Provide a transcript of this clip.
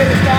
Get it,